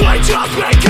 Why just make